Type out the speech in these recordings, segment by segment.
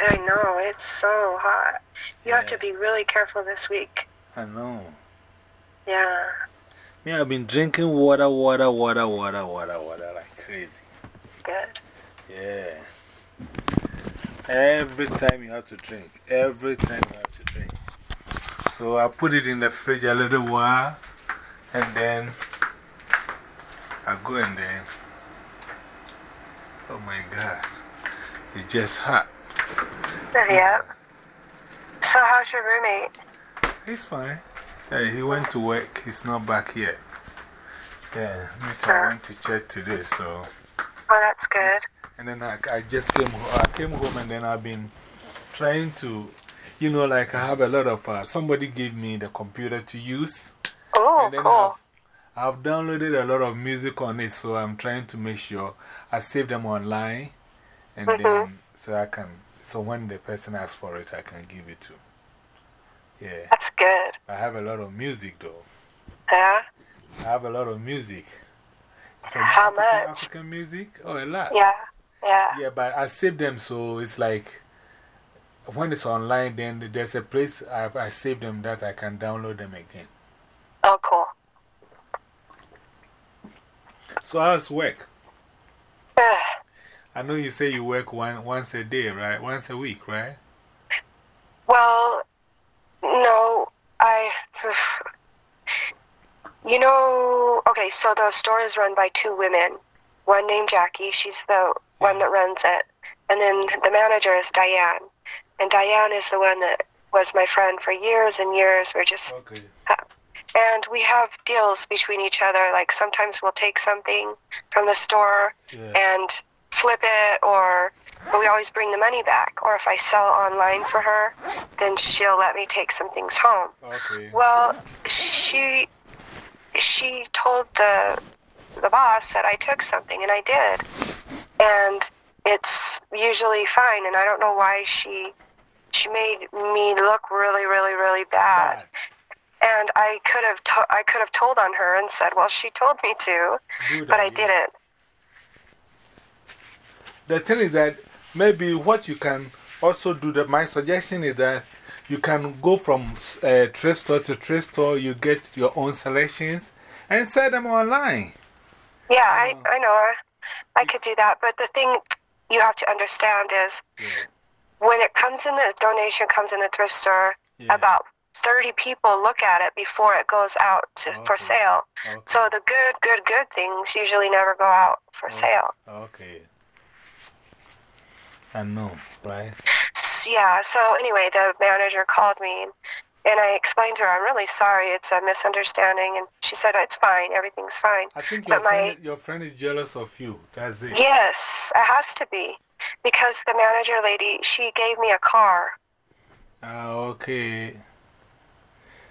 I know, it's so hot. You have to be really careful this week. I know. Yeah. Yeah, I've been drinking water, water, water, water, water, water like crazy. Good. Yeah. Every time you have to drink. Every time you have to drink. So I put it in the fridge a little while and then I go and then. Oh my God. It's just hot. Yeah. So, how's your roommate? He's fine. Yeah, he went to work. He's not back yet. Yeah, me too. I went to church today, so. Oh, that's good. And then I, I just came, ho- I came home and then I've been trying to, you know, like I have a lot of, uh, somebody gave me the computer to use. Oh, and then cool. I've, I've downloaded a lot of music on it, so I'm trying to make sure I save them online. And -hmm. then, so I can, so when the person asks for it, I can give it to. him. Yeah. That's good. I have a lot of music though. Yeah. I have a lot of music. From How African, much? African music? Oh, a lot. Yeah. Yeah. Yeah, but I save them so it's like when it's online, then there's a place I, I save them that I can download them again. Oh, cool. So, how's work? I know you say you work one, once a day, right? Once a week, right? Well, no, I. You know, okay, so the store is run by two women. One named Jackie, she's the one hmm. that runs it. And then the manager is Diane. And Diane is the one that was my friend for years and years. We're just. Okay. Uh, and we have deals between each other. Like sometimes we'll take something from the store Yeah. and flip it, or but we always bring the money back. Or if I sell online for her, then she'll let me take some things home. Okay. Well, she she told the the boss that I took something, and I did, and it's usually fine. And I don't know why she she made me look really, really, really bad. Bad. And I could have to- I could have told on her and said, well, she told me to, Do but I didn't. The thing is that maybe what you can also do, that my suggestion is that you can go from uh, trade store to trade store, you get your own selections and sell them online. Yeah, I. I know. I could do that. But the thing you have to understand is Yeah. when it comes in the donation comes in the thrift store, Yeah. about 30 people look at it before it goes out to, for sale. Okay. So the good, good, good things usually never go out for Oh. sale. Okay. I know, right? Yeah, so anyway, the manager called me and, and I explained to her, I'm really sorry, it's a misunderstanding. And she said, it's fine, everything's fine. I think your, But my- friend, your friend is jealous of you. That's it. Yes, it has to be. Because the manager lady, she gave me a car. Ah, okay.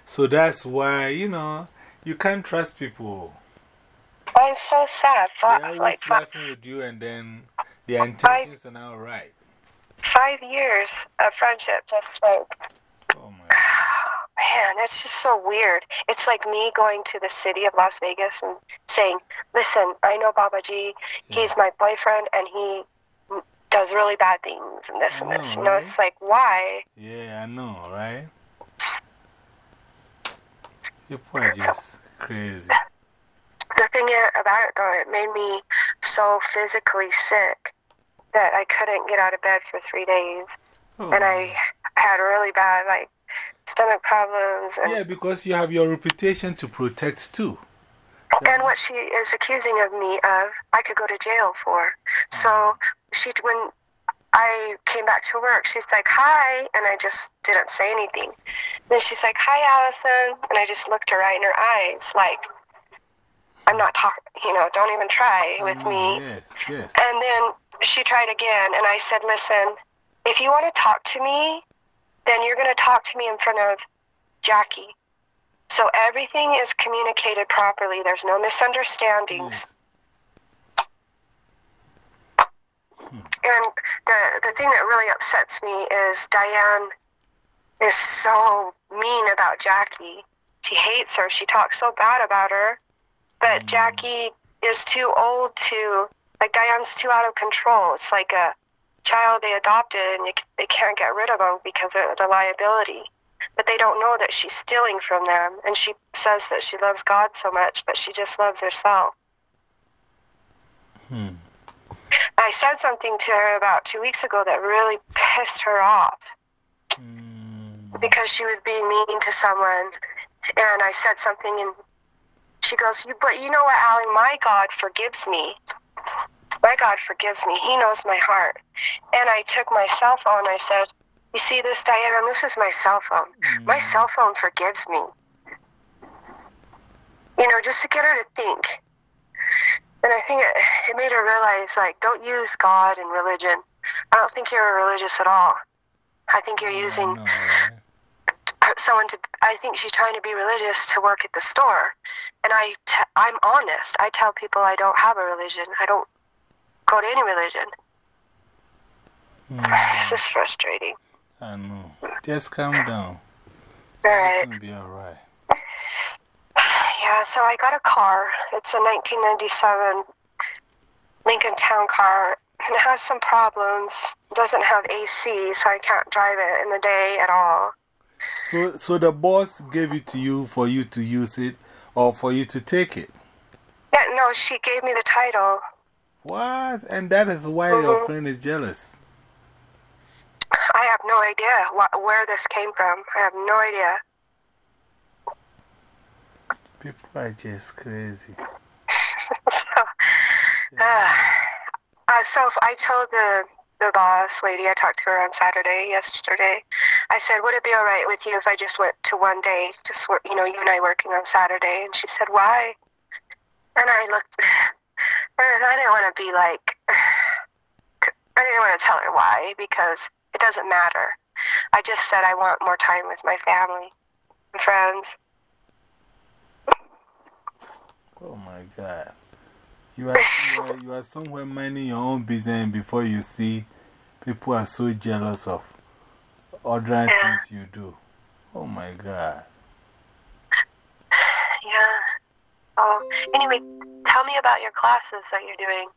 So that's why, you know, you can't trust people. I'm so sad. They're Fi- always like laughing with you and then their intentions are not right. five years of friendship, just like Oh my. Man, it's just so weird. It's like me going to the city of Las Vegas and saying, "Listen, I know Baba G. He's my boyfriend, and he does really bad things, and this and I this." know, You know, right? it's like, why? Yeah, I know, right? People are just crazy. The thing about it, though, it made me so physically sick that I couldn't get out of bed for three days, Oh. and I had really bad like stomach problems. And, Yeah, because you have your reputation to protect too. And what she is accusing of me of, I could go to jail for. So she, when I came back to work, she's like, "Hi," and I just didn't say anything. Then she's like, "Hi, Allison," and I just looked her right in her eyes, like, "I'm not talking. You know, don't even try with Oh, me." Yes, yes. And then she tried again, and I said, "Listen, if you want to talk to me, then you're going to talk to me in front of Jackie." So everything is communicated properly. There's no misunderstandings. Hmm. And the the thing that really upsets me is Diane is so mean about Jackie. She hates her. She talks so bad about her. But hmm. Jackie is too old to like Diane's too out of control. It's like a child they adopted and they can't get rid of them because of the liability. But they don't know that she's stealing from them. And she says that she loves God so much, but she just loves herself. Hmm. I said something to her about two weeks ago that really pissed her off Hmm. because she was being mean to someone. And I said something, and she goes, But you know what, Allie? My God forgives me. My God forgives me. He knows my heart. And I took my cell phone. I said, You see this, Diana? This is my cell phone. My hmm. cell phone forgives me. You know, just to get her to think. And I think it, it made her realize, like, don't use God and religion. I don't think you're religious at all. I think you're using No, someone to i think she's trying to be religious to work at the store and i t- i'm honest i tell people i don't have a religion i don't go to any religion Hmm. this is frustrating I know. Just calm down. all right It's gonna be alright. yeah so i got a car it's a 1997 lincoln town car and it has some problems it doesn't have ac so i can't drive it in the day at all So, so the boss gave it to you for you to use it or for you to take it? yeah, no she gave me the title What? And that is why your Mhm. friend is jealous. i have no idea wh- where this came from i have no idea People are just crazy. so, uh, uh, so I told the the boss lady I talked to her on Saturday yesterday. I said, "Would it be all right with you if I just went to one day, just work, you know, you and I working on Saturday?" And she said, "Why?" And I looked, and I didn't want to be like, I didn't want to tell her why because it doesn't matter. I just said I want more time with my family and friends. Oh my God. You are, you, are, you are somewhere minding your own business, and before you see, people are so jealous of other Yeah. things you do. Oh my God. Yeah. Oh, anyway, tell me about your classes that you're doing.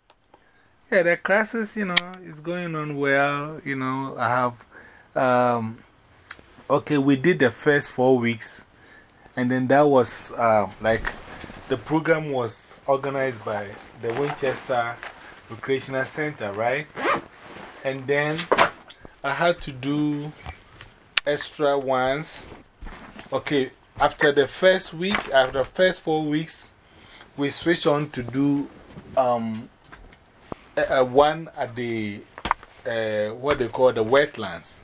Yeah, the classes, you know, is going on well. You know, I have, um, okay, we did the first four weeks, and then that was um, like the program was organized by the Winchester Recreational Center, right? And then I had to do extra ones. Okay, after the first week, after the first four weeks, we switched on to do um, uh, one at the uh, what they call the wetlands.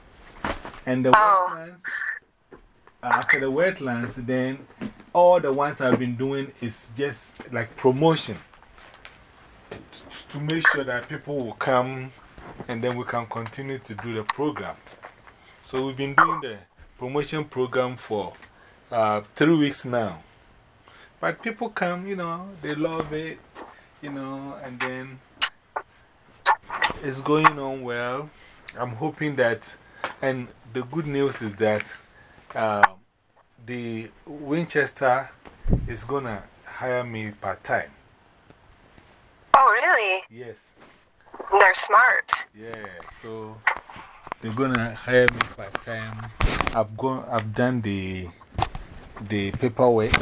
And the Oh. wetlands, after the wetlands, then all the ones I've been doing is just like promotion to make sure that people will come and then we can continue to do the program. So we've been doing the promotion program for uh, three weeks now. But people come, you know, they love it, you know, and then it's going on well. I'm hoping that, and the good news is that uh, the Winchester is going to hire me part time. Oh, really? Yes. They're smart. Yeah, so they're going to hire me part time. I've, gone, I've done the, the paperwork.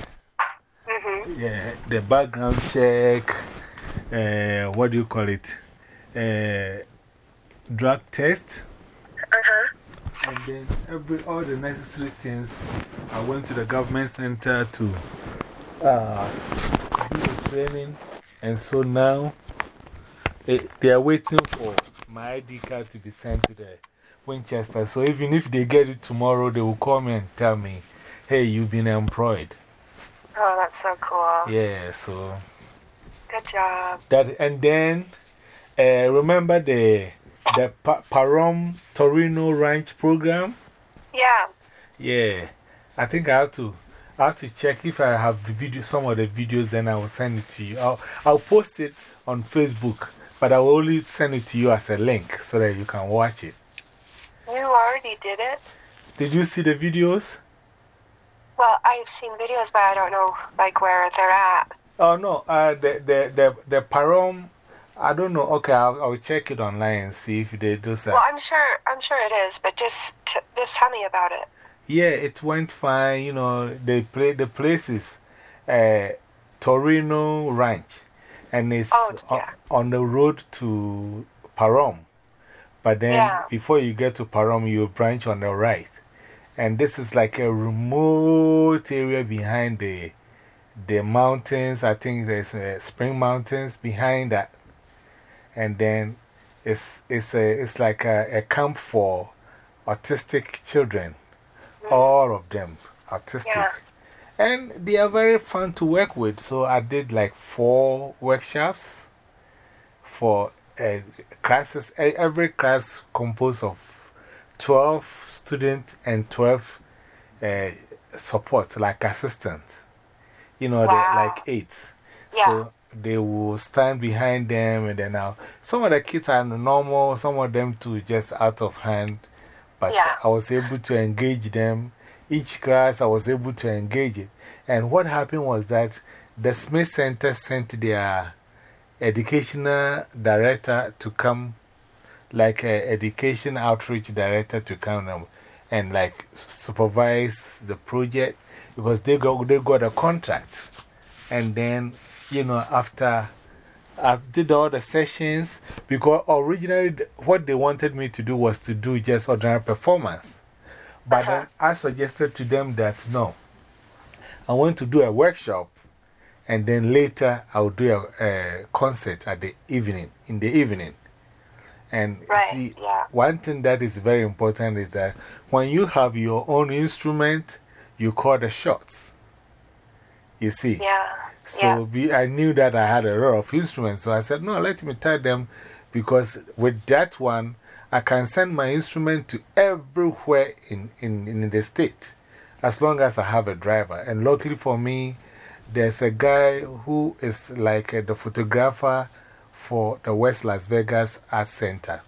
Mm-hmm. Yeah, the background check, uh, what do you call it? Uh, drug test. Uh-huh. And then every, all the necessary things, I went to the government center to uh, do the training. And so now eh, they are waiting for my ID card to be sent to the Winchester. So even if they get it tomorrow, they will call me and tell me, hey, you've been employed. Oh, that's so cool. Yeah, so Good job. that, and then uh, remember the, the pa Pahrump Torino Ranch program? Yeah. Yeah, I think I have to. I have to check if I have the video, some of the videos, then I will send it to you. I'll, I'll post it on Facebook, but I will only send it to you as a link so that you can watch it. You already did it? Did you see the videos? Well, I've seen videos, but I don't know, like, where they're at. Oh, no, uh, the, the, the, the Pahrump I don't know. Okay, I'll, I'll check it online and see if they do that. Well, I'm sure, I'm sure it is, but just, just tell me about it. Yeah, it went fine. You know, they play the places, uh, Torino Ranch, and it's oh, yeah. on the road to Pahrump. But then yeah. before you get to Pahrump, you branch on the right. And this is like a remote area behind the, the mountains. I think there's uh, Spring Mountains behind that. And then it's, it's, a, it's like a, a camp for autistic children. Mm. All of them autistic. Yeah. And they are very fun to work with. So I did like four workshops for uh, classes. Every class composed of 12 students and 12 uh, support, like assistants. You know, wow. like eight. Yeah. So they will stand behind them, and then now some of the kids are normal, some of them too just out of hand. But yeah. I was able to engage them. Each class, I was able to engage it. And what happened was that the Smith Center sent their educational director to come, like a education outreach director to come and, like supervise the project because they got, they got a contract. And then, you know, after I did all the sessions, because originally what they wanted me to do was to do just ordinary performance. But uh-huh. then -huh. I suggested to them that no, I want to do a workshop and then later I'll do a, a concert at the evening, in the evening. And right, see, yeah. one thing that is very important is that when you have your own instrument, you call the shots. You see? Yeah. So yeah. be, I knew that I had a lot of instruments. So I said, no, let me tell them because with that one, I can send my instrument to everywhere in, in, in the state as long as I have a driver. And luckily for me, there's a guy who is like uh, the photographer for the West Las Vegas Art Center.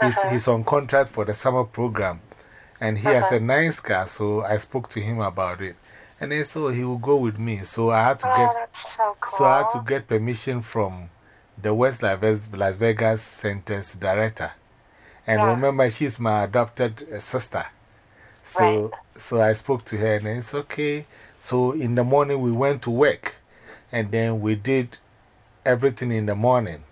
He's, -huh. he's on contract for the summer program. And he -huh. has a nice car, so I spoke to him about it. And then so he will go with me. So I had to oh, get, so, cool. so I had to get permission from the West Las Vegas Center's director. And yeah. remember, she's my adopted uh, sister. So, right. so I spoke to her and it's okay. So in the morning we went to work and then we did everything in the morning.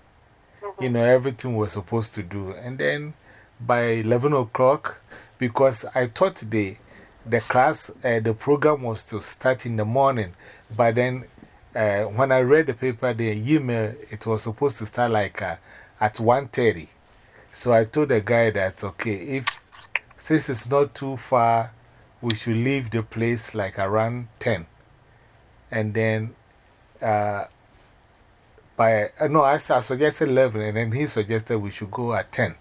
-hmm. You know, everything we're supposed to do. And then by 11 o'clock, because I thought the, the class, uh, the program was to start in the morning, but then uh, when I read the paper, the email, it was supposed to start like uh, at 1.30. So I told the guy that, okay, if, since it's not too far, we should leave the place like around 10. And then, uh, by, uh, no, I, I suggested 11, and then he suggested we should go at 10.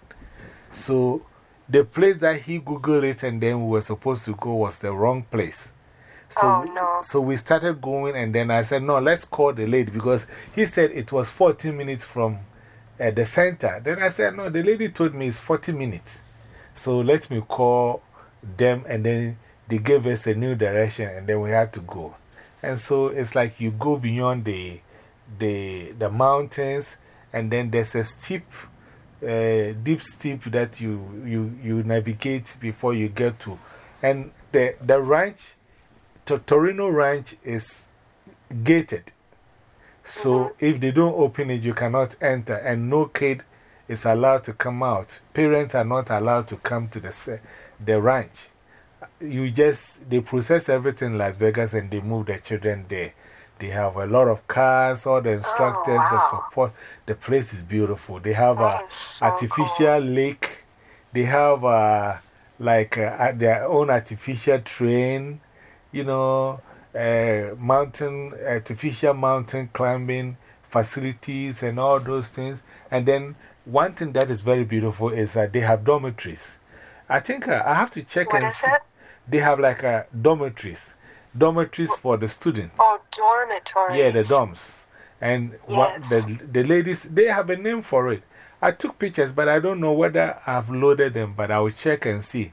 So the place that he Googled it and then we were supposed to go was the wrong place. So, oh, no. so we started going, and then I said, No, let's call the lady because he said it was 14 minutes from uh, the center. Then I said, No, the lady told me it's 40 minutes. So let me call them, and then they gave us a new direction, and then we had to go. And so it's like you go beyond the, the, the mountains, and then there's a steep, uh, deep steep that you, you, you navigate before you get to. And the, the ranch, to Torino Ranch, is gated. So -hmm. if they don't open it, you cannot enter, and no kid is allowed to come out. Parents are not allowed to come to the, the ranch. You just, they process everything in Las Vegas and they move the children there. They have a lot of cars, all the instructors, wow. the support. The place is beautiful. They have That a so artificial lake. They have a, like a, their own artificial train, you know, uh, mountain, artificial mountain climbing facilities and all those things. And then one thing that is very beautiful is that they have dormitories. I think uh, I have to check What and see. it? They have like uh, dormitories. Dormitories for the students. Oh, dormitories. Yeah, the dorms. And what, the, the ladies, they have a name for it. I took pictures, but I don't know whether I've loaded them, but I will check and see.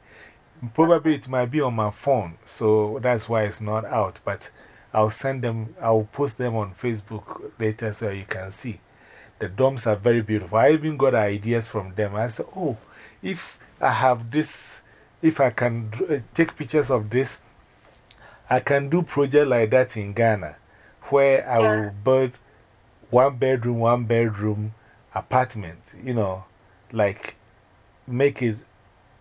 Probably it might be on my phone, so that's why it's not out. But I'll send them, I'll post them on Facebook later so you can see. the domes are very beautiful. I even got ideas from them. I said, oh, if I have this, if I can uh, take pictures of this, I can do project like that in Ghana, where I will build one bedroom, one bedroom apartment, you know, like make it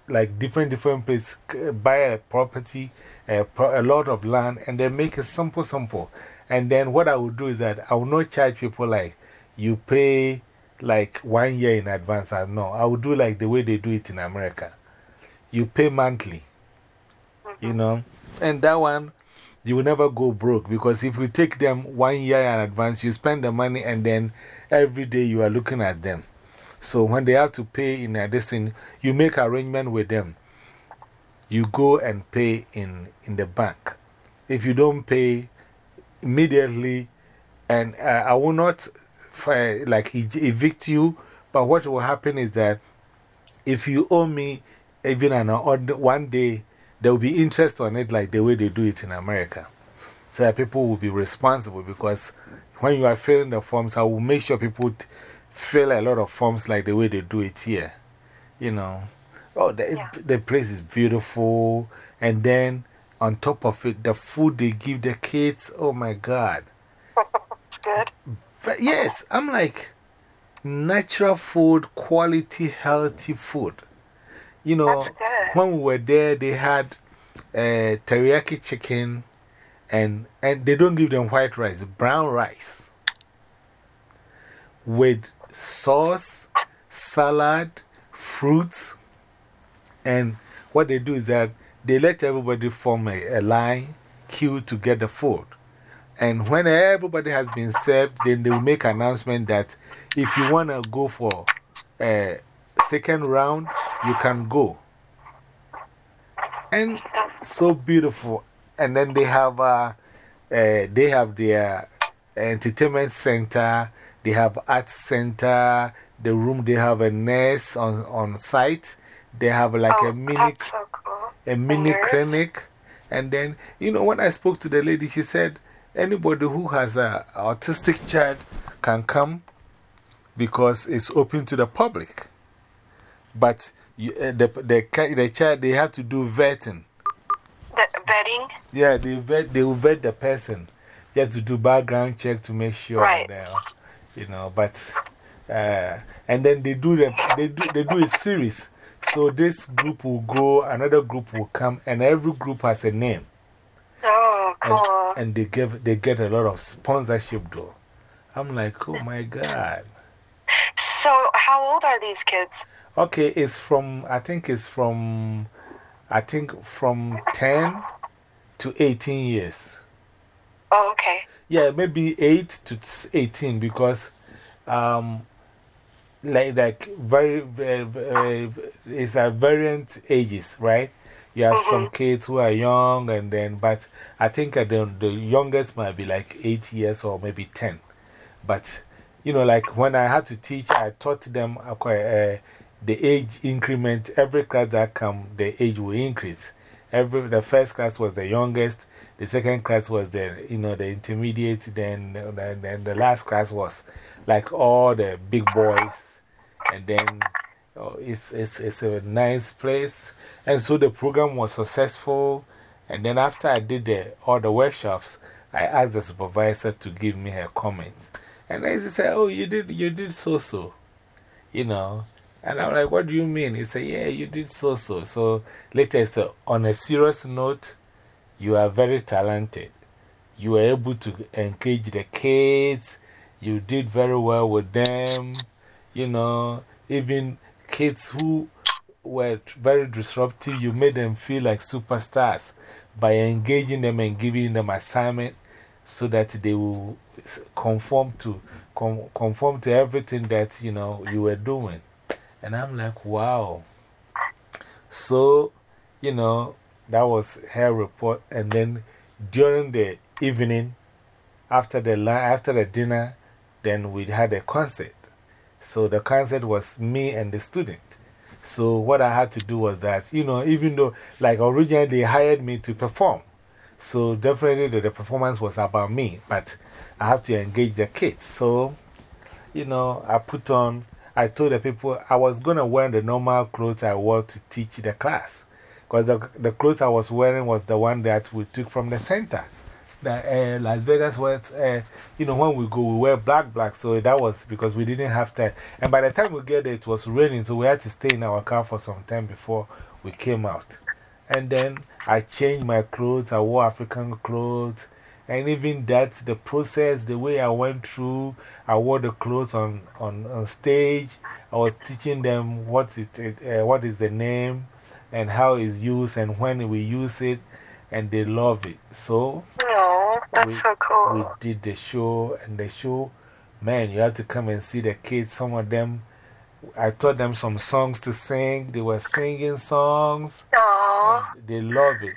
like different, different places, buy a property, a, a lot of land, and then make it simple, simple. And then what I will do is that I will not charge people like you pay like one year in advance. I know. I will do like the way they do it in America. You pay monthly, you Mm-hmm. know, and that one you will never go broke because if you take them one year in advance, you spend the money and then every day you are looking at them. So when they have to pay in addition, you make arrangement with them. You go and pay in, in the bank. If you don't pay immediately, and uh, I will not fi- like evict you, but what will happen is that if you owe me even an odd one day, there will be interest on it like the way they do it in America. So that people will be responsible because when you are filling the forms, I will make sure people fill a lot of forms like the way they do it here. You know, oh, the, Yeah. the place is beautiful. And then on top of it, the food they give the kids, oh my God. It's good. But yes, I'm like natural food, quality, healthy food. You know. When we were there, they had uh, teriyaki chicken, and, and they don't give them white rice, brown rice with sauce, salad, fruits. And what they do is that they let everybody form a, a line, queue to get the food. And when everybody has been served, then they will make announcement that if you want to go for a second round, you can go. And so beautiful. And then they have, uh, uh, they have their entertainment center, they have art center, the room, they have a nurse on, on site, they have like oh, a mini so cool. a mini nurse? clinic. And then, you know, when I spoke to the lady, she said anybody who has an autistic child can come because it's open to the public. But you, uh, the, the, the child, they have to do vetting. The vetting? Yeah, they, vet, they will vet the person just to do background check to make sure. Right. That, you know, but, uh, and then they do, the, they, do, they do a series. So this group will go, another group will come, and every group has a name. Oh, And, cool. and they, give, they get a lot of sponsorship, though. I'm like, oh my God. So, how old are these kids? Okay, it's from, I think it's from, I think from 10 to 18 years. Oh, okay. Yeah, maybe 8 to 18 because um, like, like very, very, very it's a variant ages, right? You have some kids who are young, and then, but I think the, the youngest might be like 8 years or maybe 10. But, you know, like when I had to teach, I taught them uh, uh, the age increment. Every class that come, the age will increase. Every, the first class was the youngest, the second class was the, you know, the intermediate, then, then, then the last class was like all the big boys. And then oh, it's, it's, it's a nice place. And so the program was successful. And then after I did the, all the workshops, I asked the supervisor to give me her comments. And then she said, Oh, you did, you did so so. You know. And I'm like, What do you mean? He said, Yeah, you did so so. So later, said, On a serious note, you are very talented. You were able to engage the kids. You did very well with them. You know, even kids who were very disruptive, you made them feel like superstars by engaging them and giving them assignment so that they will conform to, conform to everything that, you know, you were doing. And I'm like, wow. So, you know, that was her report. And then during the evening, after the, after the dinner, then we had a concert. So the concert was me and the student. So what I had to do was that, you know, even though, like originally they hired me to perform. So definitely the, the performance was about me, but I have to engage the kids. So, you know, I put on, I told the people I was going to wear the normal clothes I wore to teach the class. Because the, the clothes I was wearing was the one that we took from the center. The, uh, Las Vegas was, uh, you know, when we go, we wear black, black. So that was because we didn't have time. And by the time we get there, it was raining. So we had to stay in our car for some time before we came out. And then I changed my clothes. I wore African clothes. And even that, the process, the way I went through, I wore the clothes on, on, on stage. I was teaching them what, it, uh, what is the name and how it's used and when we use it. And they love it. So, Oh, that's we, so cool. we did the show. And the show, man, you have to come and see the kids. Some of them, I taught them some songs to sing. They were singing songs. They love it.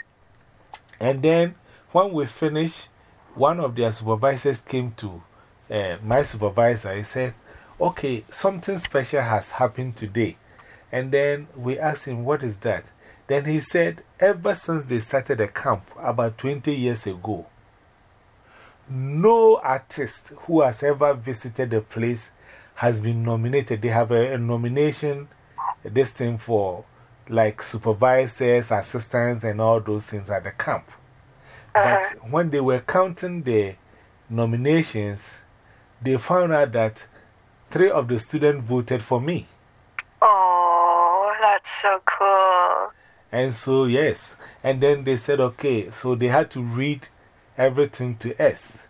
And then when we finished, one of their supervisors came to uh, my supervisor. He said, Okay, something special has happened today. And then we asked him, What is that? Then he said, Ever since they started the camp about 20 years ago, no artist who has ever visited the place has been nominated. They have a, a nomination, this thing for like supervisors, assistants, and all those things at the camp. Uh-huh. But when they were counting the nominations, they found out that three of the students voted for me. oh, that's so cool. And so, yes. And then they said, okay, so they had to read everything to us.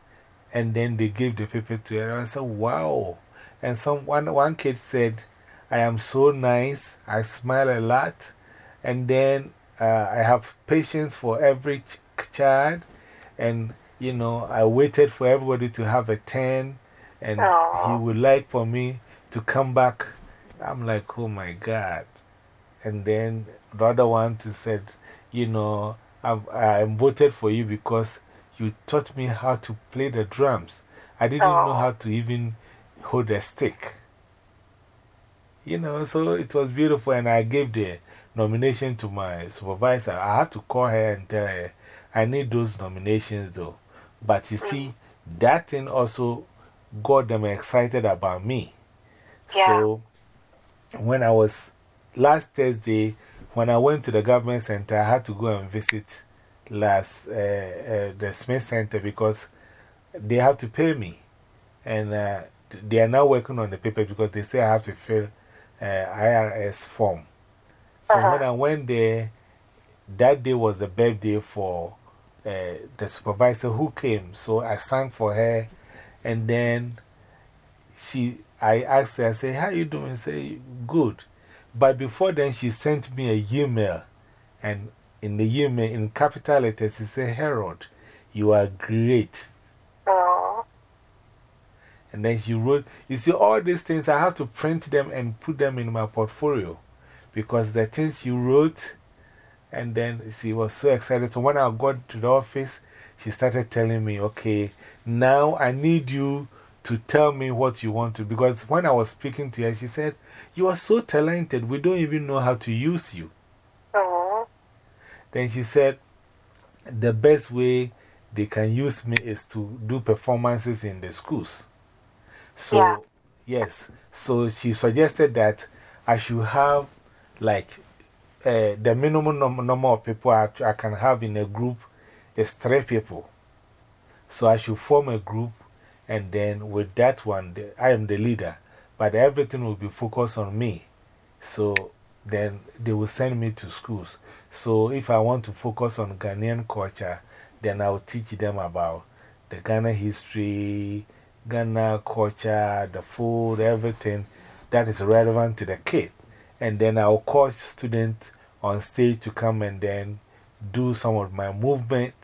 And then they gave the paper to her. I said, wow. And some, one, one kid said, I am so nice. I smile a lot. And then uh, I have patience for every child. And, you know, I waited for everybody to have a turn. And Aw. he would like for me to come back. I'm like, oh my God. And then the other one to said, you know, I've, I voted for you because you taught me how to play the drums. I didn't know how to even hold a stick. You know, so it was beautiful, and I gave the nomination to my supervisor. I had to call her and tell her, I need those nominations though. But you see, that thing also got them excited about me. Yeah. So, when I was last Thursday, when I went to the government center, I had to go and visit last, uh, uh, the Smith Center because they have to pay me. And uh, they are now working on the paper because they say I have to fill uh, IRS form. So -huh. when I went there, that day was the birthday for uh, the supervisor who came. So I sang for her and then she, I asked her, I said, How you doing? She said, Good. But before then, she sent me a email. And in the email, in capital letters, she said, Harold, you are great. Oh, And then she wrote, You see, all these things, I have to print them and put them in my portfolio. Because the things she wrote, and then she was so excited. So when I got to the office, she started telling me, Okay, now I need you to tell me what you want to. Because when I was speaking to her, she said, You are so talented, we don't even know how to use you. Then she said, The best way they can use me is to do performances in the schools. So, Yeah. yes. So she suggested that I should have like uh, the minimum num number of people I, I can have in a group is three people. So I should form a group, and then with that one, I am the leader, but everything will be focused on me. So then they will send me to schools. So if I want to focus on Ghanaian culture, then I'll teach them about the Ghana history, Ghana culture, the food, everything that is relevant to the kid. And then I'll call students on stage to come and then do some of my movement,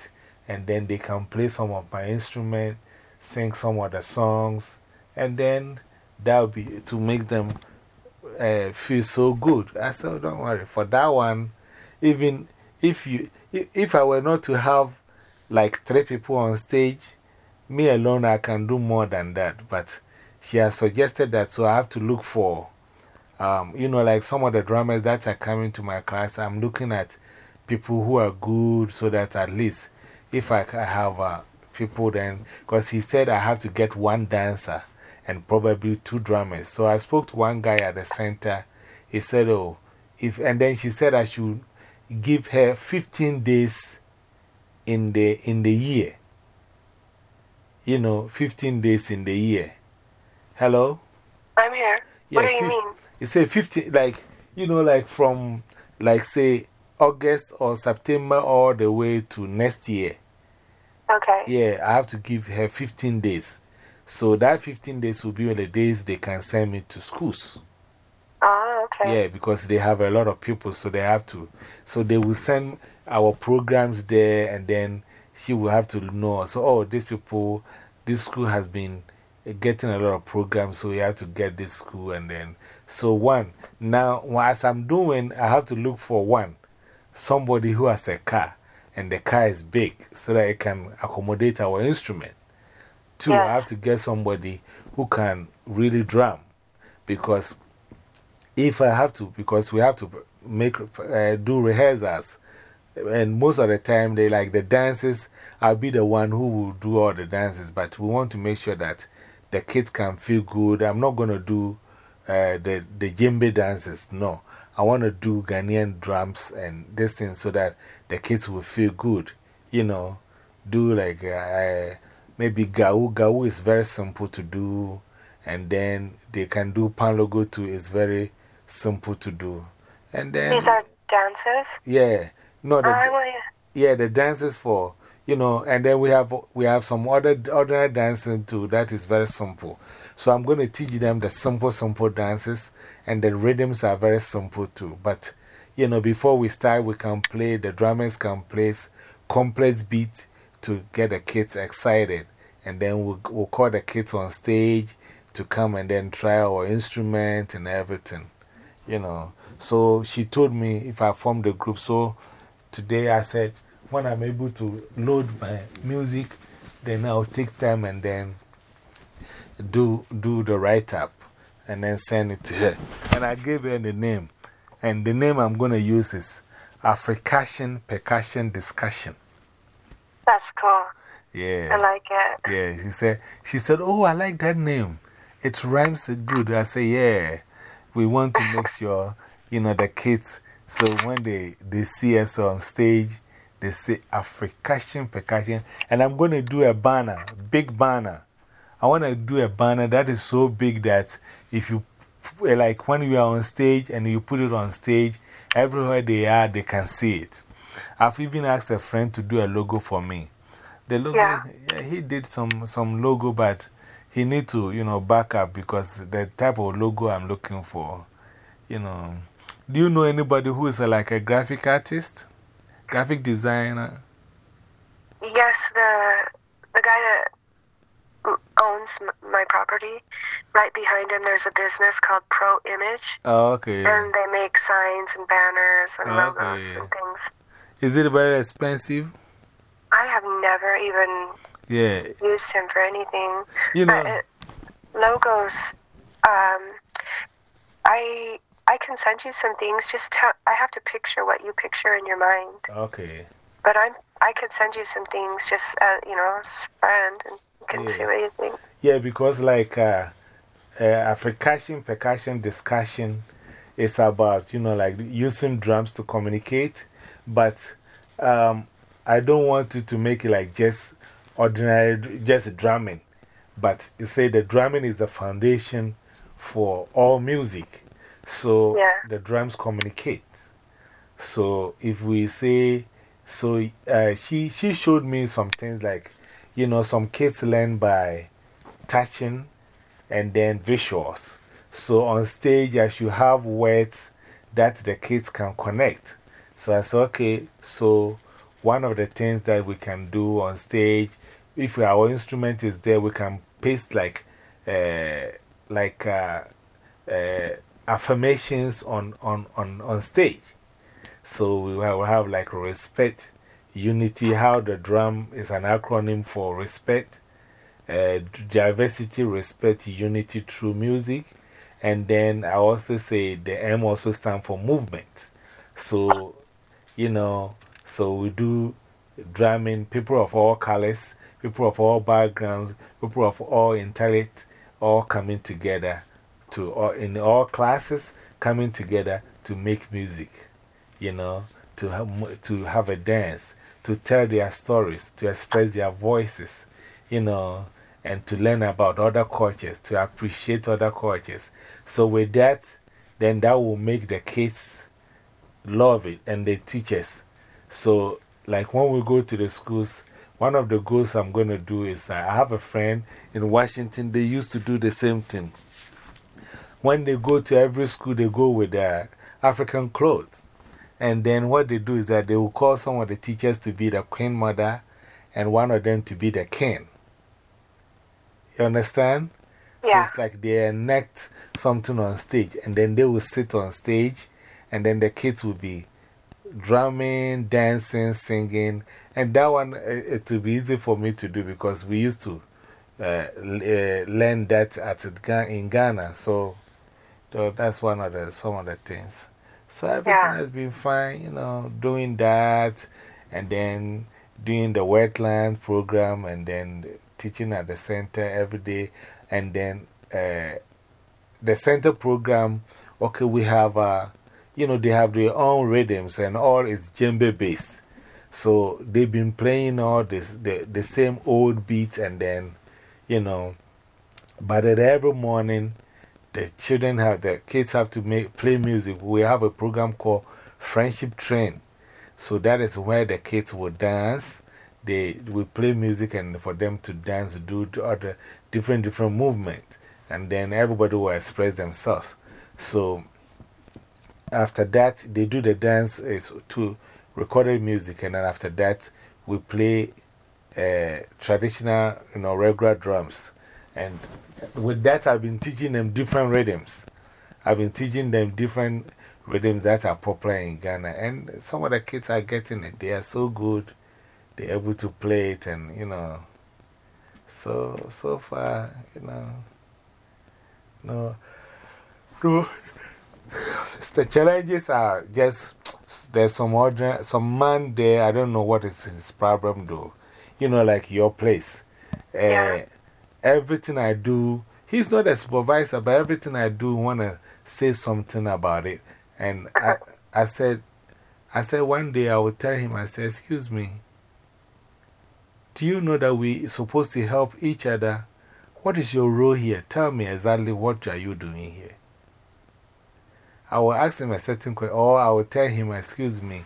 and then they can play some of my instrument, sing some of the songs, and then that will be to make them uh, feel so good. I said, oh, don't worry. For that one, even if, you, if I were not to have like three people on stage, me alone, I can do more than that. But she has suggested that, so I have to look for, um, you know, like some of the drummers that are coming to my class. I'm looking at people who are good so that at least if I have uh, people, then, because he said I have to get one dancer and probably two drummers. So I spoke to one guy at the center. He said, Oh, if, and then she said I should give her 15 days in the, in the year. You know, 15 days in the year. Hello? I'm here. Yeah, what do you mean? You say 15, like, you know, like from, like, say, August or September all the way to next year. Okay. Yeah, I have to give her 15 days. So that 15 days will be the days they can send me to schools. Oh, okay. Yeah, because they have a lot of people, so they have to. So they will send our programs there, and then she will have to know. So, oh, these people, this school has been getting a lot of programs, so we have to get this school. And then, so one, now, as I'm doing, I have to look for one, somebody who has a car, and the car is big, so that it can accommodate our instrument. Two, I have to get somebody who can really drum, because if I have to, because we have to make uh, do rehearsals, and most of the time they like the dances, I'll be the one who will do all the dances, but we want to make sure that the kids can feel good. I'm not going to do uh, the, the djembe dances, no. I want to do Ghanaian drums and this thing so that the kids will feel good. You know, do like uh, maybe Gahu. Gahu is very simple to do, and then they can do Kpanlogo too, it's very simple to do. And then. These are dances? Yeah. No, the, uh, yeah, the dances for, you know, and then we have, we have some other ordinary dancing too that is very simple. So I'm going to teach them the simple, simple dances, and the rhythms are very simple too. But, you know, before we start, we can play, the drummers can play complex beat to get the kids excited. And then we'll, we'll call the kids on stage to come and then try our instrument and everything, you know. So she told me if I form the group. So today I said, when I'm able to load my music, then I'll take time and then do, do the write up and then send it to her. And I gave her the name. And the name I'm going to use is African Percussion Discussion. That's cool. Yeah. I like it. Yeah. She said, she said, Oh, I like that name. It rhymes good. I say, Yeah. We want to make sure, you know, the kids, so when they, they see us on stage, they say African percussion. And I'm going to do a banner, big banner. I want to do a banner that is so big that if you, eh, like when you are on stage and you put it on stage, everywhere they are, they can see it. I've even asked a friend to do a logo for me. The logo, yeah. yeah, he did some, some logo, but he need to, you know, back up because the type of logo I'm looking for, you know. Do you know anybody who is a, like a graphic artist? Graphic designer? Yes, the, the guy that owns my property. Right behind him, there's a business called Pro Image. Oh, okay. And they make signs and banners and logos and things. Is it very expensive? I have never even yeah. used him for anything. You know, it, logos. Um, I I can send you some things. Just tell, I have to picture what you picture in your mind. Okay. But I'm I could send you some things just uh, you know as a friend and you can yeah. see what you think. Yeah, because like uh, uh, African percussion discussion is about you know like using drums to communicate, but um, I don't want you to make it like just ordinary, just drumming. But you say the drumming is the foundation for all music. So the drums communicate. So if we say, so uh, she, she showed me some things like, you know, some kids learn by touching and then visuals. So on stage, I should have words that the kids can connect. So I said, okay, so one of the things that we can do on stage, if our instrument is there, we can paste like, uh, like uh, uh, affirmations on, on, on, on stage. So we will have like respect, unity, how the drum is an acronym for respect, uh, diversity, respect, unity through music. And then I also say the M also stands for movement. So, you know, so we do drumming, people of all colors, people of all backgrounds, people of all intellect, all coming together to, all, in all classes, coming together to make music, you know, to have, to have a dance, to tell their stories, to express their voices, you know, and to learn about other cultures, to appreciate other cultures. So, with that, then that will make the kids love it and the teachers. So, like when we go to the schools, one of the goals I'm going to do is I have a friend in Washington, they used to do the same thing. When they go to every school, they go with their African clothes. And then what they do is that they will call some of the teachers to be the queen mother and one of them to be the king. You understand? Yeah. So it's like they enact something on stage and then they will sit on stage and then the kids will be drumming, dancing, singing. And that one, it will be easy for me to do because we used to uh, learn that at, in Ghana. So that's one of the, some of the things. So everything has been fine, you know, doing that and then doing the wetland program and then teaching at the center every day. And then uh, the center program, okay, we have, uh, you know, they have their own rhythms and all is djembe based. So they've been playing all this, the, the same old beats and then, you know, but every morning the children have, the kids have to make, play music. We have a program called Friendship Train. So that is where the kids will dance. They will play music and for them to dance, do other different, different movements. And then everybody will express themselves. So after that, they do the dance is to recorded music. And then after that, we play uh, traditional, you know, regular drums. And with that, I've been teaching them different rhythms. I've been teaching them different rhythms that are popular in Ghana. And some of the kids are getting it. They are so good. They're able to play it, and you know. So, so far, you know. No. No. The challenges are just there's some other, some man there. I don't know what is his problem, though. You know, like your place. Yeah. Uh, everything I do, he's not a supervisor, but everything I do, want to say something about it. And I, I said, I said one day I will tell him, I said, Excuse me, do you know that we supposed to help each other? What is your role here? Tell me exactly what are you doing here. I will ask him a certain question, or I will tell him, Excuse me,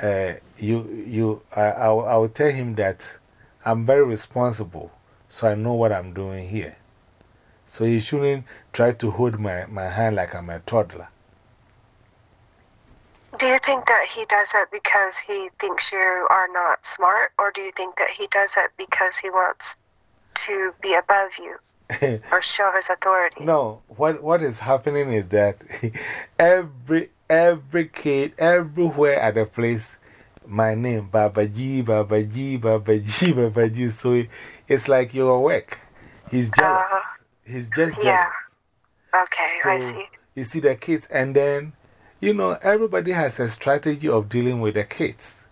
uh, you, you, I, I, I will tell him that I'm very responsible so I know what I'm doing here. So he shouldn't try to hold my, my hand like I'm a toddler. Do you think that he does it because he thinks you are not smart, or do you think that he does it because he wants to be above you or show his authority? No, what, what is happening is that every, every kid, everywhere at the place, my name, Babaji, Babaji, Babaji, Babaji. So it's like you're awake. He's jealous. Uh, He's just jealous. Yeah. Okay, so I see. You see the kids, and then, you know, everybody has a strategy of dealing with the kids.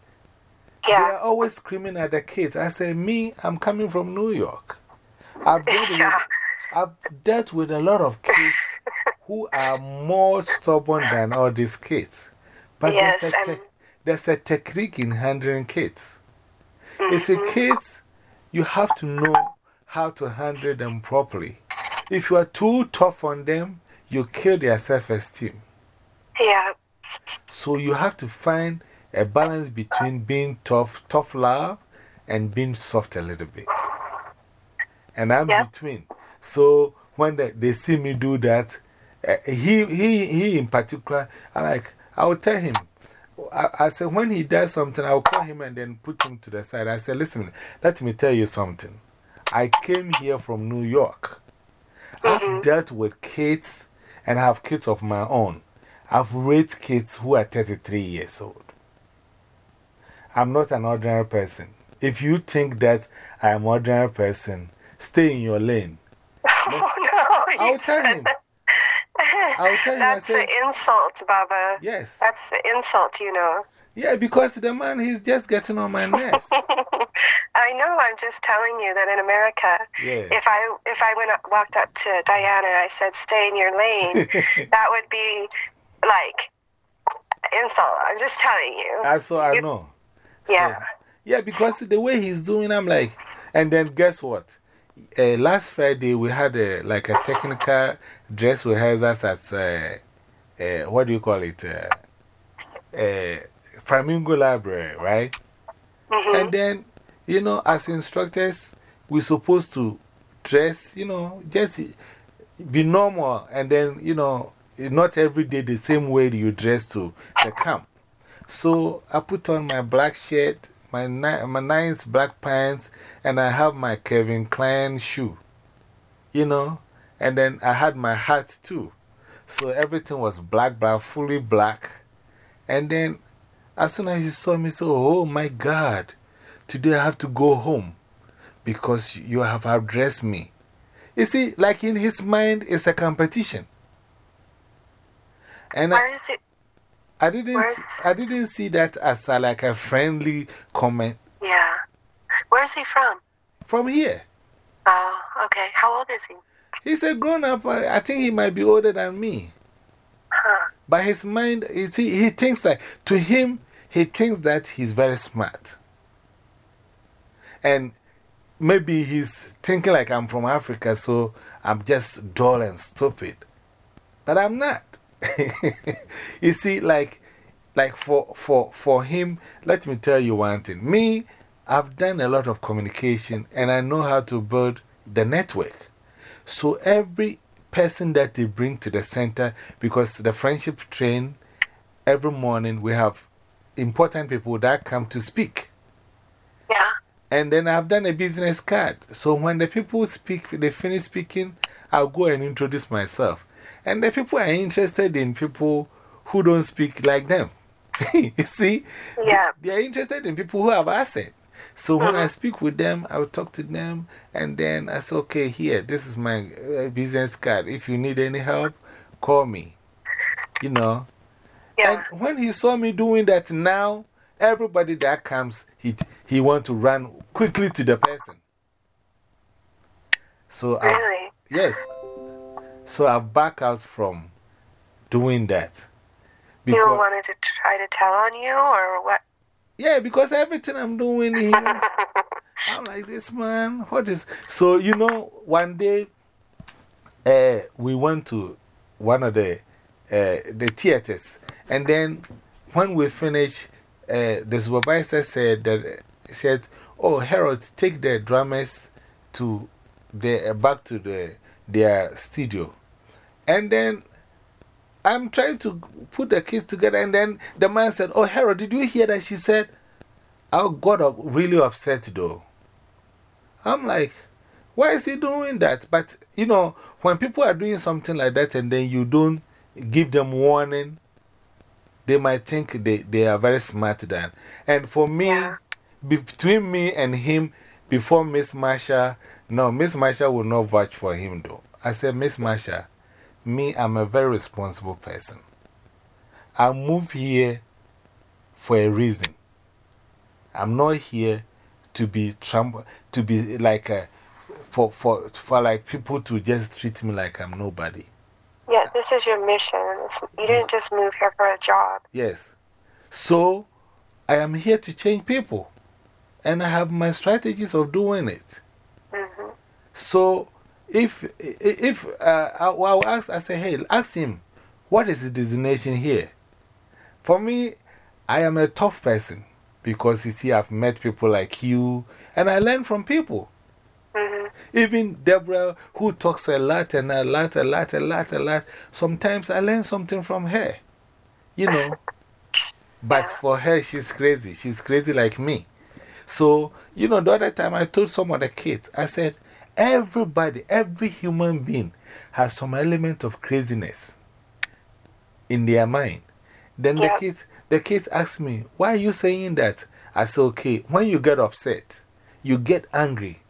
Yeah. They are always screaming at the kids. I say, Me, I'm coming from New York. I've dealt, Yeah. with, I've dealt with a lot of kids who are more stubborn than all these kids. But Yes, there's, a there's a technique in handling kids. You see, Mm-hmm. kids, you have to know how to handle them properly. If you are too tough on them, you kill their self esteem. Yeah. So you have to find a balance between being tough, tough love, and being soft a little bit. And I'm Yeah. between. So when they, they see me do that, uh, he, he, he in particular, I like, I will tell him. I, I said, when he does something, I will call him and then put him to the side. I said, listen, let me tell you something. I came here from New York. I've dealt with kids and I have kids of my own. I've raised kids who are 33 years old. I'm not an ordinary person. If you think that I am an ordinary person, stay in your lane. Oh, no. I'll tell him. I'll tell him, I That's an insult, Baba. Yes. That's an insult, you know. Yeah, because the man, he's just getting on my nerves. I know. I'm just telling you that in America, Yeah. if I if I went up, walked up to Diana and I said, "Stay in your lane," that would be like insult. I'm just telling you. I so I know. So- Yeah. yeah, because the way he's doing, I'm like, and then guess what? Uh, last Friday we had a, like a technical dress rehearsals at uh, uh, what do you call it? Uh, uh, Flamingo Library, right? Mhm. And then, you know, as instructors, we're supposed to dress, you know, just be normal. And then, you know, not every day the same way you dress to the camp. So I put on my black shirt, my, ni my nice black pants, and I have my Kevin Klein shoe, you know, and then I had my hat too. So everything was black, black, fully black. And then as soon as he saw me, so, oh my God, today I have to go home because you have addressed me. You see, like in his mind, it's a competition. And I, Where is? I, didn't, see, I didn't see that as a, like a friendly comment Yeah. Where's he from? from here. Oh, okay. How old is he? He's a grown up. I think he might be older than me. Huh. But his mind, you see, he thinks like, to him, he thinks that he's very smart. And maybe he's thinking like I'm from Africa, so I'm just dull and stupid. But I'm not. you see, like, like for, for, for him, let me tell you one thing. Me, I've done a lot of communication and I know how to build the network. So every person that they bring to the center, because the friendship train, every morning we have important people that come to speak. Yeah. And then I've done a business card. So when the people speak, they finish speaking, I'll go and introduce myself. And the people are interested in people who don't speak like them. you see? Yeah. They are interested in people who have asset. So when I speak with them, I will talk to them and then I say, okay, here, this is my uh, business card. If you need any help, call me. You know? Yeah. And when he saw me doing that now, everybody that comes, he, he want to run quickly to the person. So I, Really? yes. So I back out from doing that. You don't Because, want it to try to tell on you or what? Yeah, because everything I'm doing, he wants- I'm like, this man, what is. So, you know, one day uh, we went to one of the, uh, the theaters. And then when we finished, uh, the supervisor said that, said, Oh, Harold, take the drummers to the, back to the, their studio. And then I'm trying to put the kids together. And then the man said, Oh, Harold, did you hear that? She said, I got up, really upset though. I'm like, why is he doing that? But, you know, when people are doing something like that and then you don't give them warning, they might think they, they are very smart then. And for me, Yeah. between me and him, before Miss Marsha, no, Miss Marsha will not vouch for him though. I said, Miss Marsha, me, I'm a very responsible person. I move here for a reason. I'm not here to be Trump, to be like a, for, for, for like people to just treat me like I'm nobody. Yeah, this is your mission. You didn't just move here for a job. Yes. So I am here to change people. And I have my strategies of doing it. hmm So if, if uh, I, will ask, I say, hey, ask him, what is the destination here? For me, I am a tough person because you see, I've met people like you and I learn from people. hmm Even Deborah, who talks a lot and a lot, a lot, a lot, a lot, sometimes I learn something from her. You know. But for her, she's crazy. She's crazy like me. So, you know, the other time I told some of the kids, I said, everybody, every human being has some element of craziness in their mind. Then Yeah. the kids, the kids ask me, why are you saying that? I say, okay, when you get upset, you get angry,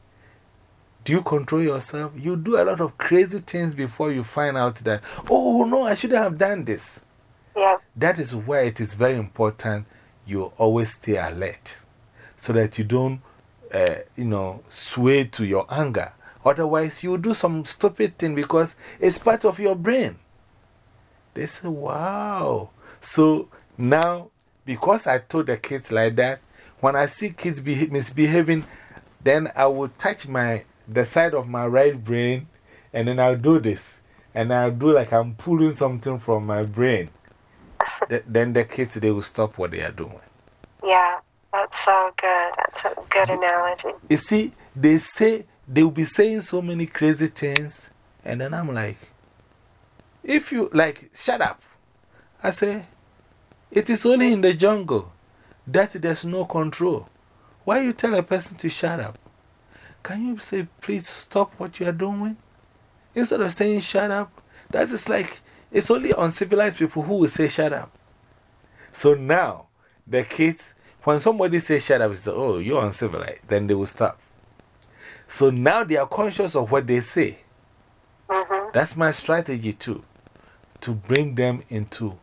do you control yourself? You do a lot of crazy things before you find out that, oh no, I shouldn't have done this. Yeah. That is why it is very important you always stay alert so that you don't uh, you know, sway to your anger. Otherwise, you do some stupid thing because it's part of your brain. They say, wow. So now, because I told the kids like that, when I see kids misbehaving, then I will touch my, the side of my right brain and then I'll do this. And I'll do like I'm pulling something from my brain. then the kids, they will stop what they are doing. Yeah, that's so good. That's a good analogy. You see, they say, they will be saying so many crazy things. And then I'm like, if you, like, shut up. I say, it is only in the jungle that there's no control. Why you tell a person to shut up? Can you say, please stop what you are doing? Instead of saying shut up, that is like, it's only uncivilized people who will say shut up. So now, the kids, when somebody says shut up, say, oh, you're uncivilized, then they will stop. So now they are conscious of what they say. -hmm. That's my strategy too, to bring them into,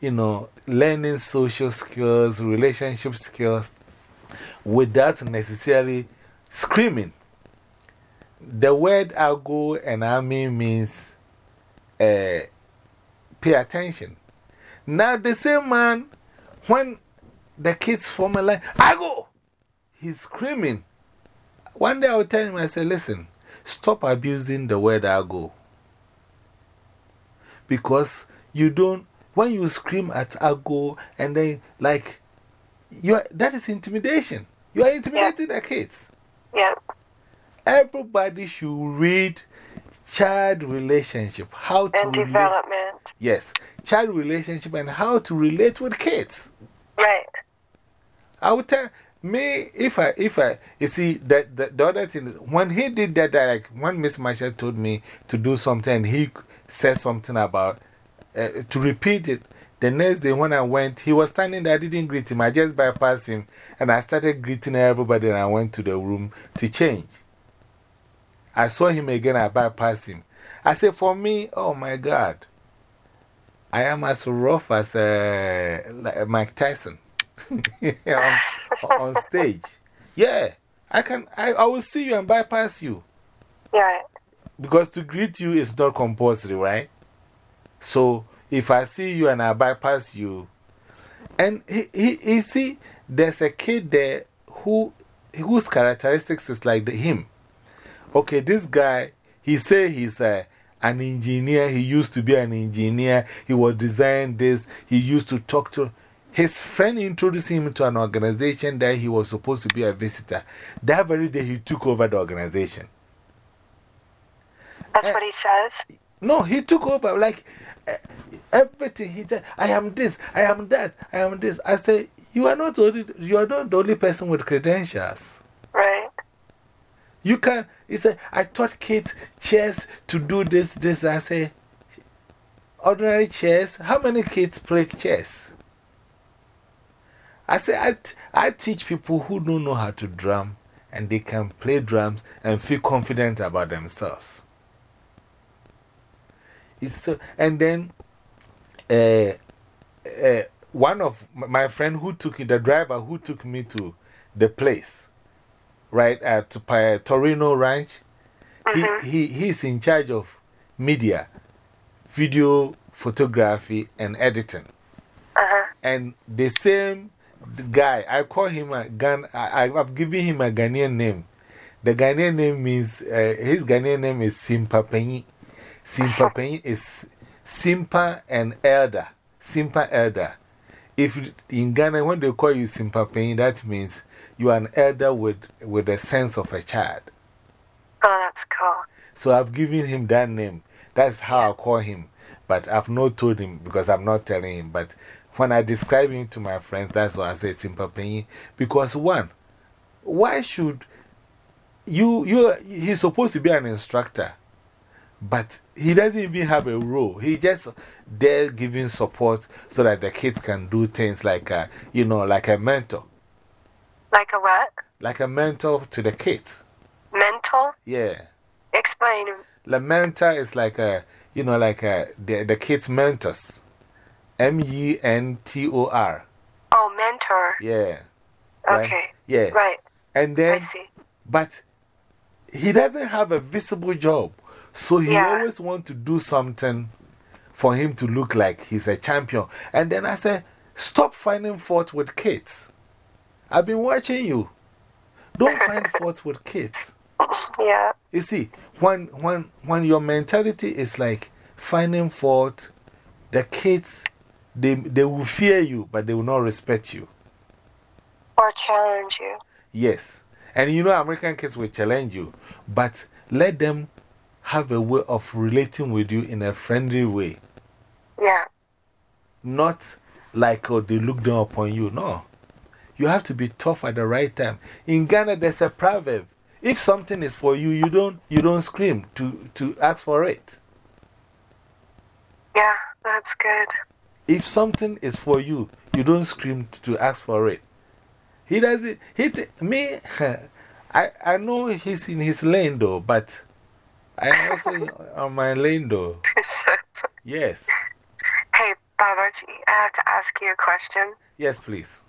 you know, learning social skills, relationship skills, without necessarily screaming. The word ago and ami means uh, pay attention. Now, the same man, when the kids form a line, Ago! He's screaming. One day I will tell him, I said, listen, stop abusing the word Ago. Because you don't, when you scream at Ago and then, like, you that is intimidation. You are intimidating the kids. Yeah. Everybody should read child relationship. How to and development. Yes. Child relationship and how to relate with kids. Right. I would tell me if I, if I, you see, the, the, the other thing, when he did that, like when Miss Marshall told me to do something, he said something about uh, to repeat it. The next day when I went, he was standing there. I didn't greet him. I just bypassed him and I started greeting everybody and I went to the room to change. I saw him again, I bypassed him. I said, For me, oh my God, I am as rough as uh, Mike Tyson on, on stage. Yeah, I, can, I, I will see you and bypass you. Yeah. Because to greet you is not compulsory, right? So if I see you and I bypass you, and he, he, he see, there's a kid there who, whose characteristics is like the, him. Okay, this guy, he say he's a, an engineer. He used to be an engineer. He was designing this. He used to talk to. His friend introduced him to an organization that he was supposed to be a visitor. That very day, he took over the organization. That's what he eh. says? No, he took over. Like eh, everything. He said, I am this, I am that, I am this. I say, you are not, only, you are not the only person with credentials. Right. You can, he said, I taught kids chess to do this, this. I say, ordinary chess. How many kids play chess? I say, I, I teach people who don't know how to drum and they can play drums and feel confident about themselves. It's so, and then uh, uh, one of my friend who took the driver who took me to the place, right at uh, Torino Ranch, he, -huh. he, he's in charge of media, video, photography, and editing. -huh. And the same guy, I call him a Gan, I, I've given him a Ghanaian name. The Ghanaian name means, uh, his Ghanaian name is Simpapenyi. Simpapenyi is Simpa and elder. Simpa elder. If in Ghana, when they call you Simpapenyi, that means you are an elder with, with a sense of a child. Oh, that's cool. So I've given him that name. That's how I call him. But I've not told him because I'm not telling him. But when I describe him to my friends, that's why I say Simpapenyi. Because one, why should you, you, he's supposed to be an instructor. But he doesn't even have a role. He just there giving support so that the kids can do things like, a, you know, like a mentor. Like a what? Like a mentor to the kids. Mentor? Yeah. Explain. The mentor is like a, you know, like a, the, the kids' mentors. M E N T O R. Oh, mentor. Yeah. Okay. Yeah. Right. And I then, see. but he doesn't have a visible job. So he Yeah. always wants to do something for him to look like he's a champion. And then I said, Stop finding fault with kids. I've been watching you. Don't find fault with kids. Yeah. You see, when, when, when your mentality is like finding fault, the kids, they, they will fear you, but they will not respect you. Or challenge you. Yes. And you know, American kids will challenge you, but let them have a way of relating with you in a friendly way. Yeah. Not like oh, they look down upon you. No. You have to be tough at the right time. In Ghana, there's a proverb if something is for you, you don't, you don't scream to, to ask for it. Yeah, that's good. If something is for you, you don't scream to ask for it. He doesn't, he, t- me, I, I know he's in his lane though, but I'm also on my lane though. Yes. hey, Babaji, I have to ask you a question. Yes, please.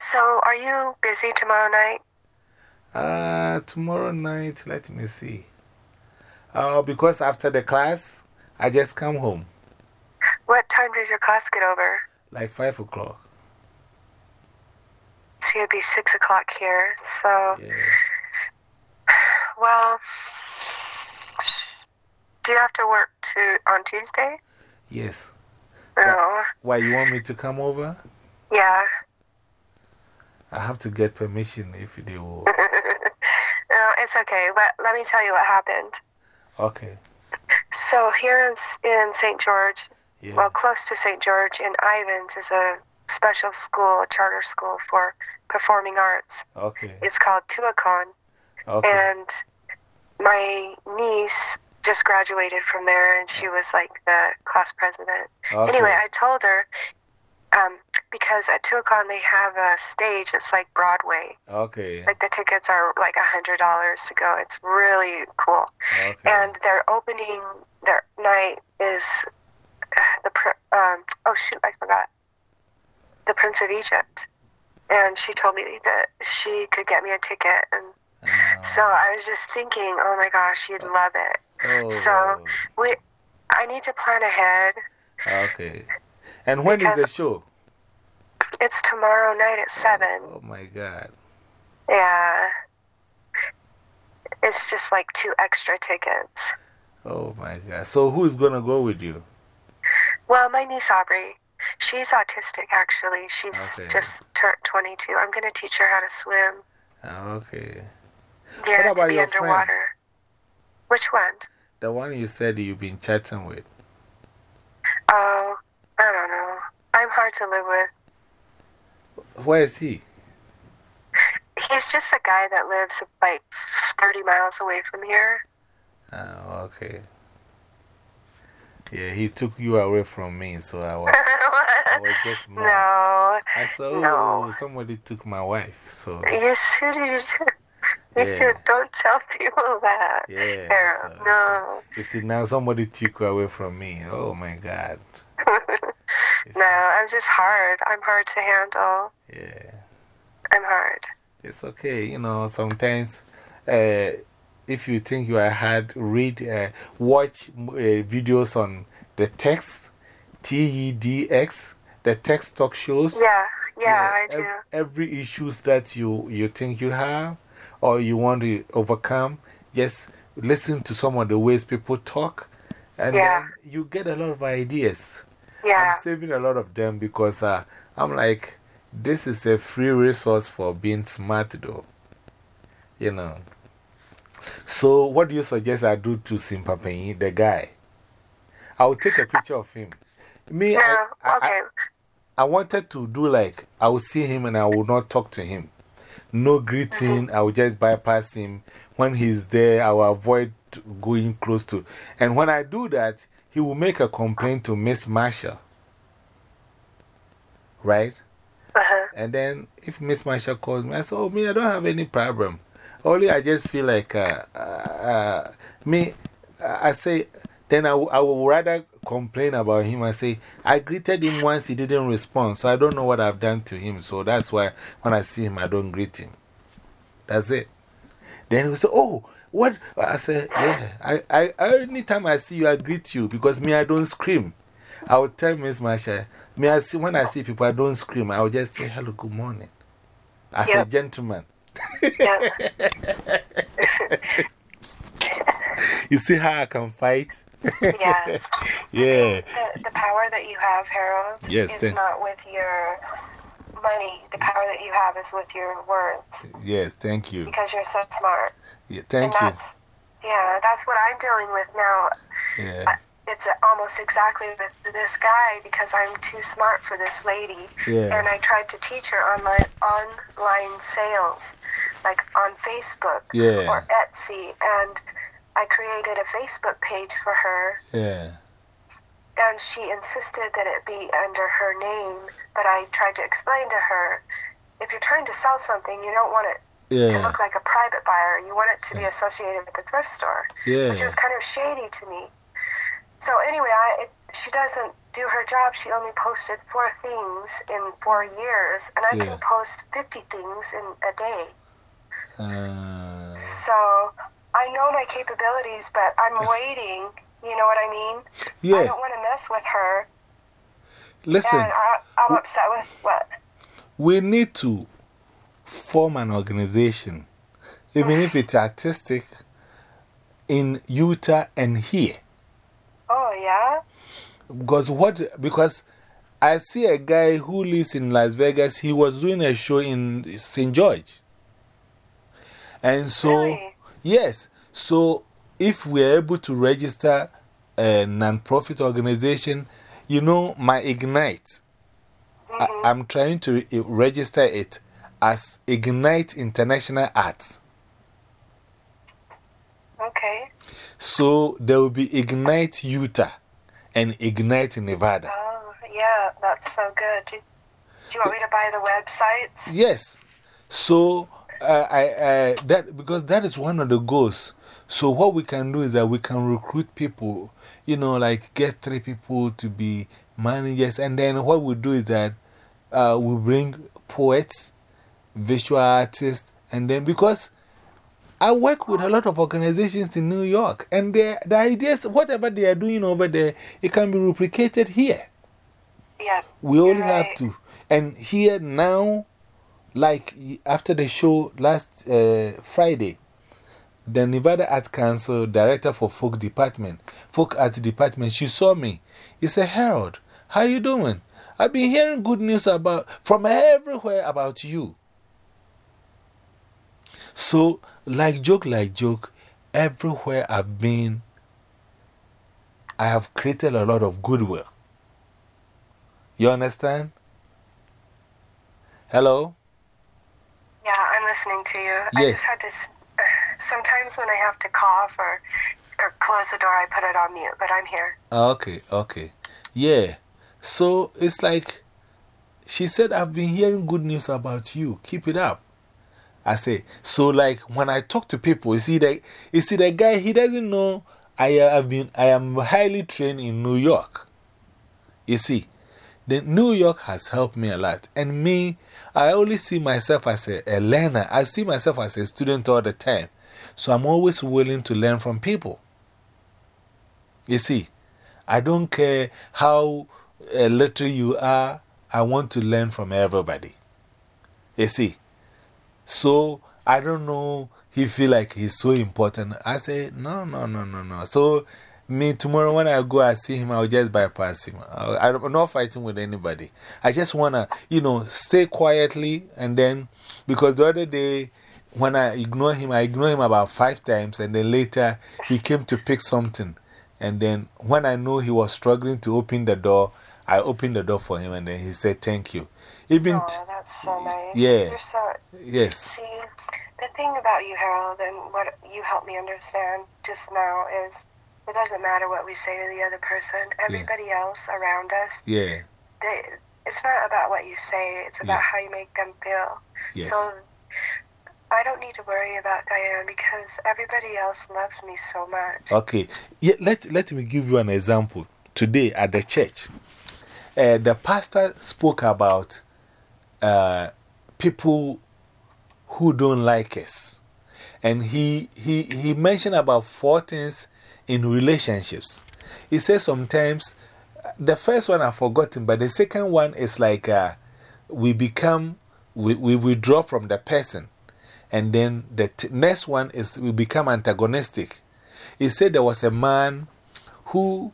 So, are you busy tomorrow night? Uh, tomorrow night, let me see. Uh, because after the class, I just come home What time does your class get over? like 5 o'clock. So, it'd be 6 o'clock here. So, Yeah. well, do you have to work to, on Tuesday? Yes. No. Why, you want me to come over? Yeah. I have to get permission if they will. no, it's okay. But let me tell you what happened. Okay. So, here in, in St. George, Yeah. well, close to St. George in Ivins is a special school, a charter school for performing arts. Okay. It's called Tuacahn. Okay. And my niece just graduated from there, and she was like the class president. Okay. Anyway, I told her um, because at Tuacahn they have a stage that's like Broadway. Okay. Like the tickets are like a hundred dollars to go. It's really cool. Okay. And their opening their night is the um, oh shoot I forgot the Prince of Egypt, and she told me that she could get me a ticket, and Ah, so I was just thinking, oh my gosh, you'd love it. oh, So we, I need to plan ahead. Okay. And when is the show? It's tomorrow night at seven. Oh my God. Yeah. It's just like two extra tickets. Oh my God. So who's going to go with you? Well, my niece Aubrey, she's autistic actually. She's Okay. just turned 22. I'm going to teach her how to swim. Ah, Okay. Yeah, What about be your friend? Which one? The one you said you've been chatting with. Oh, I don't know. I'm hard to live with. Where is he? He's just a guy that lives like 30 miles away from here. Oh, okay. Yeah, he took you away from me, so I was, I was just mad. no. I said, oh, No. somebody took my wife, so You should. You should. You Yeah. should. Don't tell people that. yeah. Harold, so- no. so- you see, now somebody took you away from me. Oh my God. No, I'm just hard. I'm hard to handle. Yeah. I'm hard. It's okay, you know, sometimes uh, if you think you are hard, read, uh, watch uh, videos on the text, TEDX, the TEDx talk shows. Yeah, yeah, I do. ev- every issues that you, you think you have or you want to overcome, just listen to some of the ways people talk, and Yeah. then you get a lot of ideas. yeah, I'm saving a lot of them because uh, I'm like, this is a free resource for being smart, though. You know. So, what do you suggest I do to Simpapenyi, the guy? I'll take a picture of him. Me, no, I, I, okay. I wanted to do like, I will see him and I will not talk to him. No greeting, I will just bypass him. When he's there, I will avoid going close to. And when I do that, he will make a complaint to Miss Marshall. Right? Uh-huh. And then if Miss Marshall calls me, I say, Oh, me, I don't have any problem. Only I just feel like, uh, uh, me, I say, then I, I will rather complain about him. I say, I greeted him once, he didn't respond. So I don't know what I've done to him. So that's why when I see him, I don't greet him. That's it. Then he say, Oh, what? I said, Yeah. I, I, anytime I see you, I greet you because me, I don't scream. I will tell Miss Marsha, me, I see, when I see people, I don't scream. I will just say, Hello, good morning. As a gentleman. you see how I can fight? yes. yeah. The, the power that you have, Harold, yes, is not with your money. The power that you have is with your words. Yes, thank you. Because you're so smart. Yeah, thank and you. yeah, that's what I'm dealing with now. Yeah. I, it's almost exactly this guy because I'm too smart for this lady. Yeah. And I tried to teach her online online sales, like on Facebook yeah. or Etsy, and I created a Facebook page for her. Yeah. And she insisted that it be under her name, but I tried to explain to her if you're trying to sell something, you don't want it yeah. to look like a private buyer. You want it to be associated with the thrift store. Yeah. Which was kind of shady to me. So anyway, I, it, she doesn't do her job. She only posted four things in four years, and I yeah. can post 50 things in a day. Uh... So I know my capabilities, but I'm waiting. You know what I mean? Yeah. I don't want to mess with her. Listen. I, I'm upset with what? We need to form an organization, even if it's artistic, in Utah and here. Oh, yeah? Because what? Because I see a guy who lives in Las Vegas, he was doing a show in St. George. And so, really? yes, so if we're able to register a non-profit organization, you know, my Ignite, -hmm. I, am trying to register it as Ignite International Arts. Okay. So there will be Ignite Utah and Ignite Nevada. Oh, yeah, that's so good. Do, do you want me to buy the websites? Yes. So, uh, I, uh, that, because that is one of the goals. So, what we can do is that we can recruit people, you know, like get three people to be managers. And then what we do is that uh, we bring poets, visual artists, and then because I work with a lot of organizations in New York, and the, the ideas, whatever they are doing over there, it can be replicated here. Yeah. We only right. have to. And here now, like after the show last uh, Friday, the Nevada Art Council director for folk department, folk art department, she saw me. He said, Harold, how you doing? I've been hearing good news about, from everywhere about you. So, like joke, like joke, everywhere I've been, I have created a lot of goodwill. You understand? Hello? Yeah, I'm listening to you. Yes. I just had to. Sometimes when I have to cough or, or close the door, I put it on mute, but I'm here. Okay, okay. Yeah. So it's like, she said, I've been hearing good news about you. Keep it up. I say, so like when I talk to people, you see, the, you see, the guy, he doesn't know I, have been, I am highly trained in New York. You see, the New York has helped me a lot. And me, I only see myself as a, a learner. I see myself as a student all the time. So I'm always willing to learn from people. You see, I don't care how uh, little you are, I want to learn from everybody. You see, so I don't know, he feel like he's so important. I say, no, no, no, no, no. So me, tomorrow when I go, I see him, I'll just bypass him. I, I'm not fighting with anybody. I just want to, you know, stay quietly and then, because the other day, when I ignore him, I ignore him about five times, and then later he came to pick something. And then when I know he was struggling to open the door, I opened the door for him, and then he said, Thank you. Even oh, nice. Yeah. You're so, yes. See, the thing about you, Harold, and what you helped me understand just now is it doesn't matter what we say to the other person. Everybody else around us, Yeah. they, it's not about what you say, it's about Yeah. how you make them feel. Yes. So I don't need to worry about Diane because everybody else loves me so much. Okay. Yeah, let, let me give you an example. Today at the church, uh, the pastor spoke about uh, people who don't like us. And he, he, he mentioned about four things in relationships. He says sometimes, the first one I've forgotten, but the second one is like uh, we become, we, we withdraw from the person. And then the next one is we become antagonistic. He said there was a man who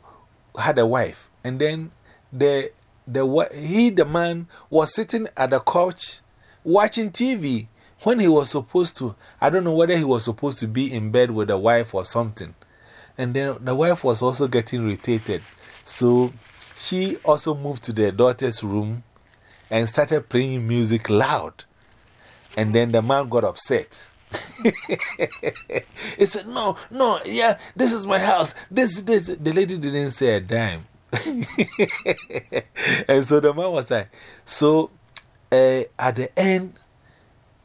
had a wife, and then the, the, he, the man, was sitting at the couch watching TV when he was supposed to. I don't know whether he was supposed to be in bed with the wife or something. And then the wife was also getting irritated. So she also moved to the daughter's room and started playing music loud. And then the man got upset. he said, No, no, yeah, this is my house. This, this. The lady didn't say a dime. and so the man was like, So uh, at the end,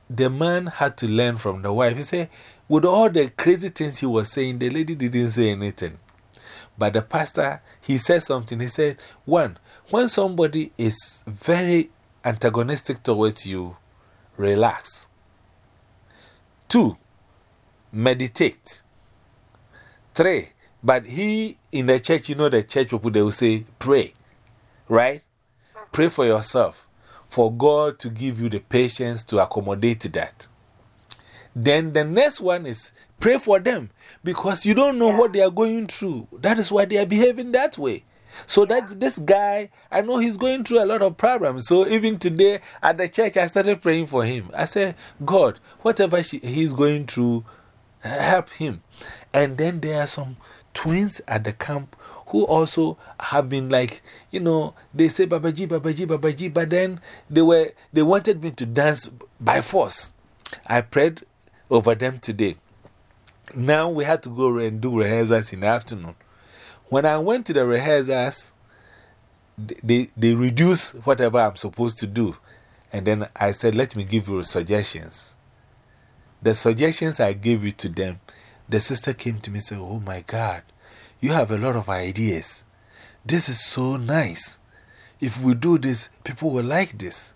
the man had to learn from the wife. He said, with all the crazy things he was saying, the lady didn't say anything. But the pastor, he said something. He said, one, when somebody is very antagonistic towards you, relax. Two, meditate. Three, but he in the church, you know, the church people, they will say, pray. Right? Pray for yourself, for God to give you the patience to accommodate that. Then the next one is pray for them because you don't know what they are going through. That is why they are behaving that way. So that this guy, I know he's going through a lot of problems. So even today at the church, I started praying for him. I said, God, whatever she, he's going through, help him. And then there are some twins at the camp who also have been like, you know, they say Babaji, Babaji, Babaji, but then they, were, they wanted me to dance by force. I prayed over them today. Now we had to go and do rehearsals in the afternoon. When I went to the rehearsals, they, they reduced whatever I'm supposed to do. And then I said, Let me give you suggestions. The suggestions I gave you to them, the sister came to me and said, Oh my God, you have a lot of ideas. This is so nice. If we do this, people will like this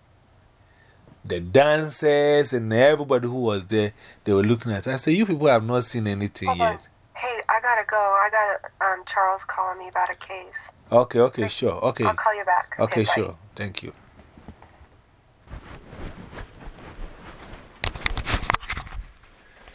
the dancers and everybody who was there, they were looking at us. I said, You people have not seen anything yet. Hey, I gotta go. I got um, Charles calling me about a case. Okay, okay, sure. Okay. I'll call you back. Okay, okay sure. Thank you.